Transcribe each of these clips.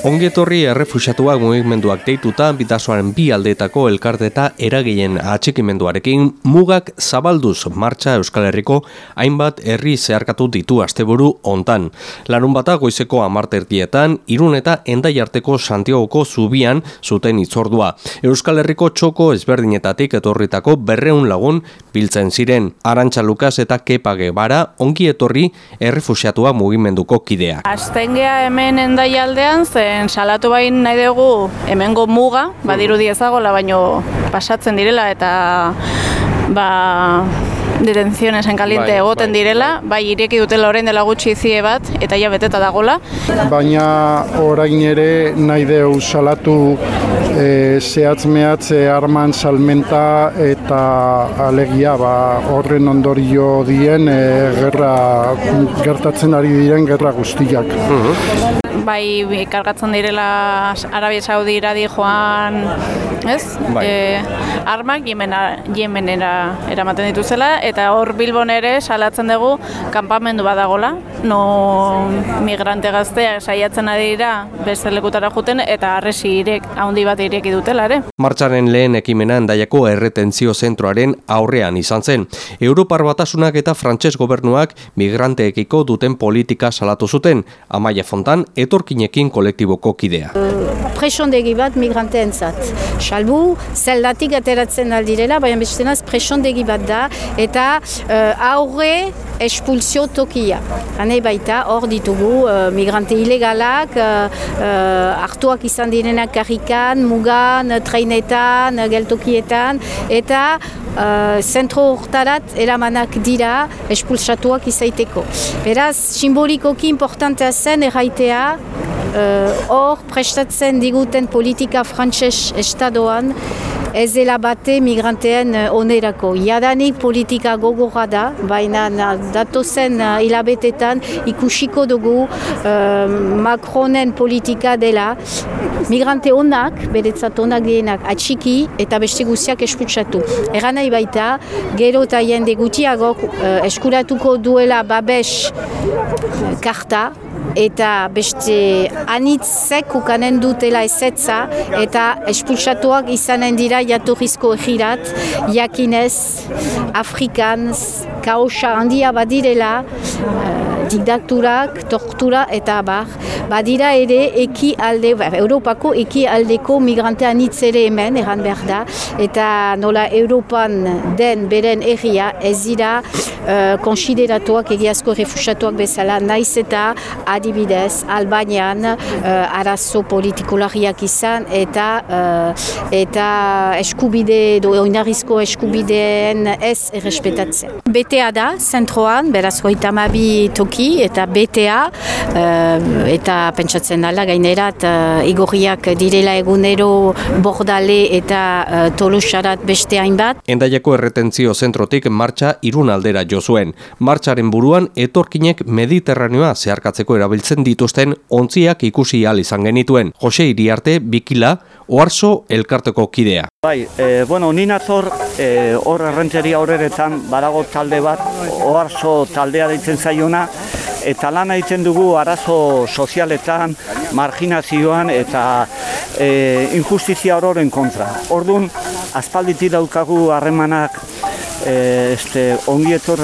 Ongietorri errefusatuak mugimenduak deituta bitasoaren bi aldeetako elkarteta eragien atxikimenduarekin mugak zabalduz martxa Euskal Herriko hainbat herri zeharkatu ditu asteburu hontan. Larun bata goizeko amartertietan, irun eta endai arteko Santiagoko zubian zuten itzordua. Euskal Herriko txoko ezberdinetatik etorritako berreun lagun biltzen ziren. Arantxa Lukas eta Kepa Gebara ongietorri errefusiatua mugimenduko kidea. Aztengea hemen endai aldean ze Zeren salatu bain nahi dugu hemengo muga, badirudi ezagola baino pasatzen direla eta ba detenziones en caliente bai, egoten bai. direla, bai ireki dutela orain dela gutxi zie bat eta ja beteta dagola. Baina orain ere nahi deu salatu e, zehatz mehatze arman salmenta eta alegia ba, horren ondorio dien e, gerra gertatzen ari diren gerra guztiak. Mhm bai kargatzen direla Arabia Saudira di joan, ez? Bai. E, armak Yemena, Yemenera eramaten dituzela eta hor Bilbon ere salatzen dugu kanpamendu badagola, no migrante gazteak saiatzen ari dira beste lekutara joten eta harresi irek handi bat ireki dutela ere. Martxaren lehen ekimena endaiako erretentzio zentroaren aurrean izan zen. Europar batasunak eta frantses gobernuak migranteekiko duten politika salatu zuten. Amaia Fontan, etorkinekin kolektiboko kidea. Presondegi bat migranteen zat. Salbu, zeldatik ateratzen aldirela, baina bestenaz presondegi bat da, eta uh, aurre espulsio tokia. Hane baita, hor ditugu uh, migrante ilegalak, uh, uh, hartuak izan direnak karrikan, mugan, treinetan, geltokietan, eta uh, zentro urtarat eramanak dira espulsatuak izaiteko. Beraz, simbolikoki importantea zen erraitea, Eh, hor uh, prestatzen diguten politika frantses estadoan ez dela bate migranteen uh, onerako. Iadanik politika gogorra da, baina datozen uh, hilabetetan ikusiko dugu Macronen politika dela migrante onak, beretzat onak dienak atxiki eta beste guziak eskutsatu. Eran nahi baita, gero eta jende gutiagok uh, eskuratuko duela babes karta, eta beste anitzek ukanen dutela ezetza eta espulsatuak izanen dira jatorrizko egirat, jakinez, Afrikan, kaosa handia badirela, diktaturak, tortura eta bar, badira ere eki alde, Europako eki aldeko migrantea nitzere hemen, erran behar da, eta nola Europan den beren erria ez dira uh, konsideratuak egiazko refusatuak bezala, naiz eta adibidez, Albanian uh, arazo politikolariak izan eta uh, eta eskubide, do oinarrizko eskubideen ez errespetatzen. BTA da, zentroan, berazko itamabi toki eta BTA uh, eta pentsatzen dala gainerat uh, igorriak direla egunero bordale eta uh, tolosarat beste hainbat. Endaiako erretentzio zentrotik martxa irun aldera jo zuen. Martxaren buruan etorkinek mediterraneoa zeharkatzeko erabiltzen dituzten ontziak ikusi al izan genituen. Jose Iriarte bikila oarzo elkarteko kidea. Bai, e, bueno, ni nazor e, hor errenteria horretan badago talde bat, oarzo taldea deitzen zaiona, eta lan egiten dugu arazo sozialetan, marginazioan eta e, injustizia horren kontra. Orduan, aspalditi daukagu harremanak e, este, ongietor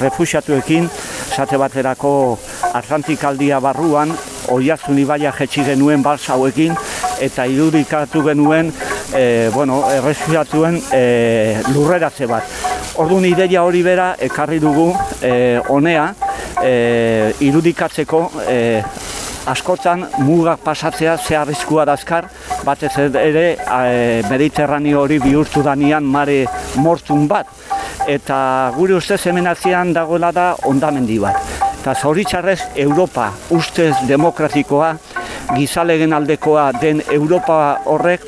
refugiatuekin, esate baterako Atlantikaldia barruan, oiazun ibaia jetxi genuen balsa hauekin, eta irudikatu genuen e, bueno, errefugiatuen e, lurreratze bat. Orduan ideia hori bera ekarri dugu e, onea, e, irudikatzeko e, askotan mugak pasatzea ze arriskua dazkar, batez ere e, mediterraneo hori bihurtu danian mare mortun bat. Eta gure ustez hemenazian dagoela da ondamendi bat. Eta zauritxarrez Europa ustez demokratikoa, gizalegen aldekoa den Europa horrek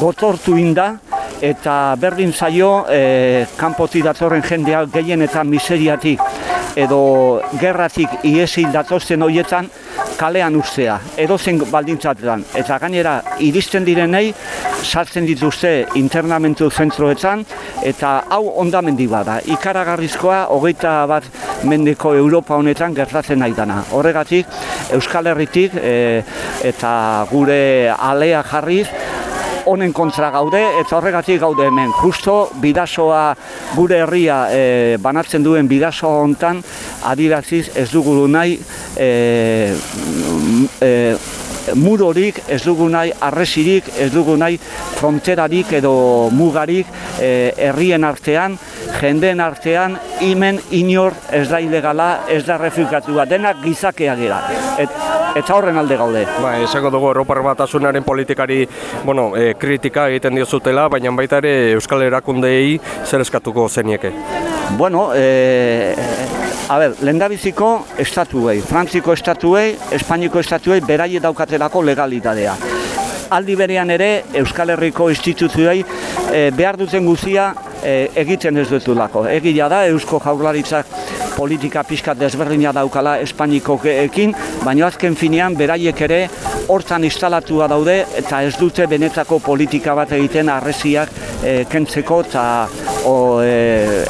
gotortu inda, eta berdin zaio e, kanpoti datorren jendea gehien eta miseriatik edo gerratik iesi datozen horietan kalean ustea, edozen baldintzatetan. Eta gainera, iristen direnei, sartzen dituzte internamentu zentroetan, eta hau ondamendi bada. Ikaragarrizkoa, hogeita bat mendeko Europa honetan gertatzen nahi dana. Horregatik, Euskal Herritik e, eta gure alea jarriz, honen kontra gaude eta horregatik gaude hemen. Justo bidasoa gure herria e, banatzen duen bidasoa hontan adiraziz ez dugu nahi e, e, murorik, ez dugu nahi arresirik, ez dugu nahi fronterarik edo mugarik e, herrien artean, jendeen artean, imen inor ez da ilegala, ez da refikatua, denak gizakea gira. Et, eta horren alde gaude. Ba, esango dugu Europar Batasunaren politikari, bueno, e, kritika egiten diozutela, baina baita ere Euskal Erakundeei zer eskatuko zenieke? Bueno, e, a ber, lendabiziko estatuei, Frantziko estatuei, Espainiko estatuei, beraie daukatelako legalitatea. Aldi berean ere, Euskal Herriko instituzioei e, behar duten guzia e, egiten ez dutulako. Egia da, Eusko Jaurlaritzak politika pixka desberdina daukala Espainikoekin, baina azken finean beraiek ere hortan instalatua daude eta ez dute benetako politika bat egiten arreziak e, kentzeko eta o, e,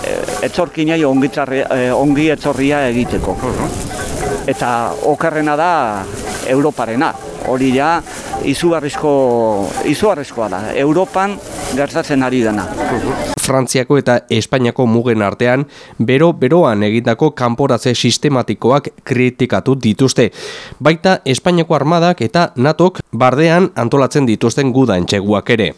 etzorkinai ongi, e, ongi etzorria egiteko. Eta okerrena da Europarena, hori ja izugarrizko, izugarrizkoa da, Europan gertatzen ari dena. Frantziako eta Espainiako mugen artean bero-beroan egindako kanporatze sistematikoak kritikatu dituzte. Baita Espainiako armadak eta NATOk bardean antolatzen dituzten guda entxeguak ere.